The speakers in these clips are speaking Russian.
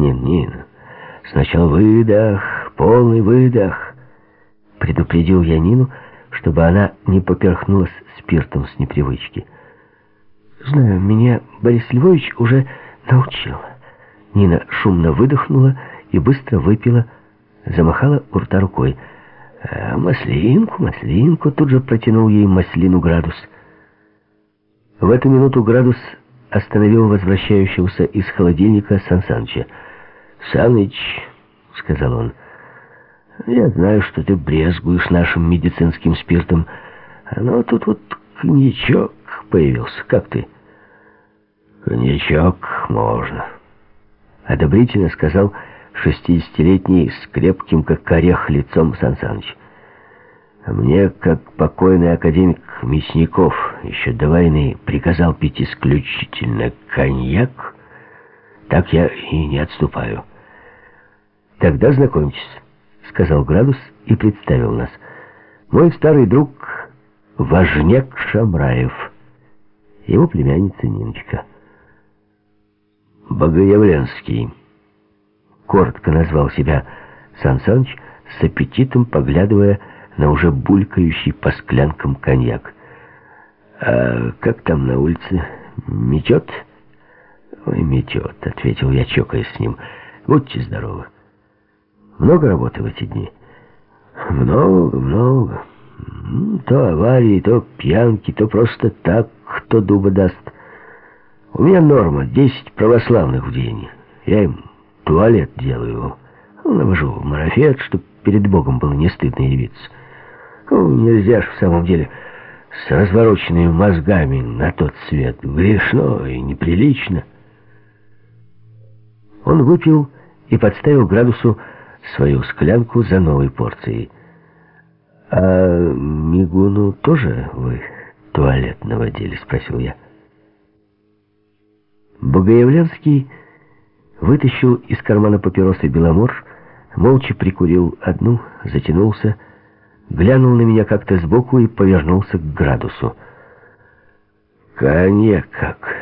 Нин, Нин, сначала выдох, полный выдох. Предупредил я Нину, чтобы она не поперхнулась спиртом с непривычки. Знаю, меня Борис Львович уже научил. Нина шумно выдохнула и быстро выпила, замахала у рта рукой. А маслинку, маслинку, тут же протянул ей маслину градус. В эту минуту градус остановил возвращающегося из холодильника Сан Саныча. «Саныч», — сказал он, — «я знаю, что ты брезгуешь нашим медицинским спиртом, но тут вот коньячок появился. Как ты?» «Коньячок можно», — одобрительно сказал шестидесятилетний с крепким, как орех, лицом Сан Саныч. Мне, как покойный академик Мясников, еще до войны приказал пить исключительно коньяк, так я и не отступаю. Тогда знакомьтесь, сказал Градус и представил нас. Мой старый друг Важняк Шамраев, его племянница Ниночка. Богоявленский, коротко назвал себя Сан Саныч, с аппетитом поглядывая на уже булькающий по склянкам коньяк. «А как там на улице? Метет?» «Ой, метет», — ответил я, чокаясь с ним. «Будьте здоровы». «Много работы в эти дни?» «Много, много. То аварии, то пьянки, то просто так, кто дуба даст. У меня норма, десять православных в день. Я им туалет делаю, навожу марафет, чтоб перед Богом было не стыдно явиться». Ну, нельзя ж в самом деле с развороченными мозгами на тот свет. Грешно и неприлично. Он выпил и подставил градусу свою склянку за новой порцией. «А Мигуну тоже вы туалет наводили?» — спросил я. Богоявленский вытащил из кармана папиросы Беломор, молча прикурил одну, затянулся, глянул на меня как-то сбоку и повернулся к градусу. «Коньяк как?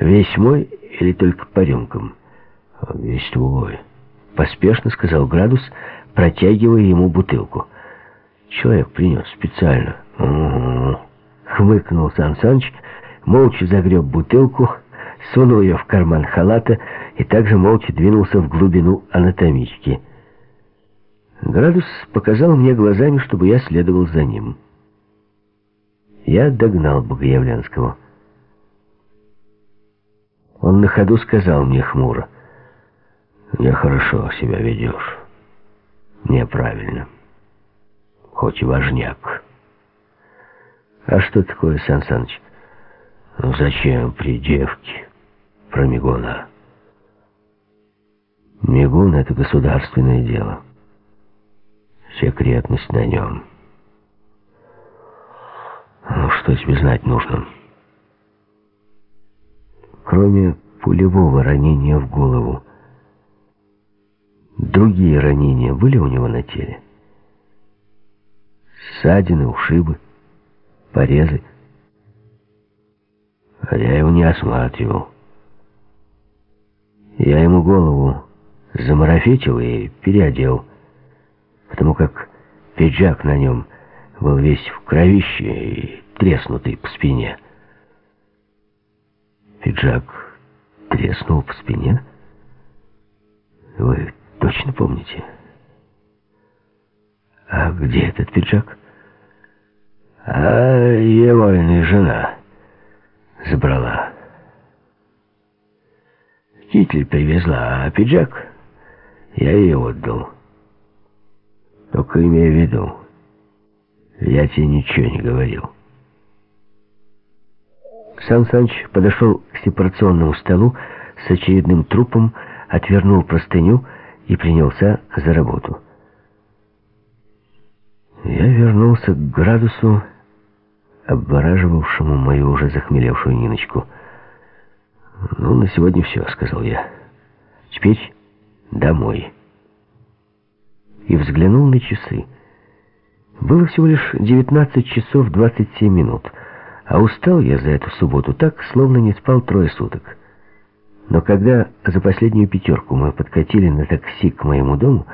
Весь мой или только по рюмкам?» «Весь твой», — поспешно сказал градус, протягивая ему бутылку. «Человек принес специально». «Угу», — хмыкнул Сан Саныч, молча загреб бутылку, сунул ее в карман халата и также молча двинулся в глубину анатомички. Градус показал мне глазами, чтобы я следовал за ним. Я догнал Богоявленского. Он на ходу сказал мне хмуро. «Нехорошо себя ведешь. Неправильно. Хоть и важняк». «А что такое, Сан Саныч?» «Ну зачем при девке про Мигуна?» «Мигун — это государственное дело» секретность на нем. Ну, что тебе знать нужно? Кроме пулевого ранения в голову, другие ранения были у него на теле? Ссадины, ушибы, порезы? А я его не осматривал. Я ему голову замарафетил и переодел потому как пиджак на нем был весь в кровище и треснутый по спине. Пиджак треснул по спине? Вы точно помните? А где этот пиджак? А его жена забрала. Китель привезла, а пиджак я ей отдал. Только имею в виду, я тебе ничего не говорил. Сан Саныч подошел к сепарационному столу с очередным трупом, отвернул простыню и принялся за работу. Я вернулся к градусу, обвораживавшему мою уже захмелевшую Ниночку. «Ну, на сегодня все», — сказал я. «Теперь домой» и взглянул на часы. Было всего лишь 19 часов 27 минут, а устал я за эту субботу так, словно не спал трое суток. Но когда за последнюю пятерку мы подкатили на такси к моему дому,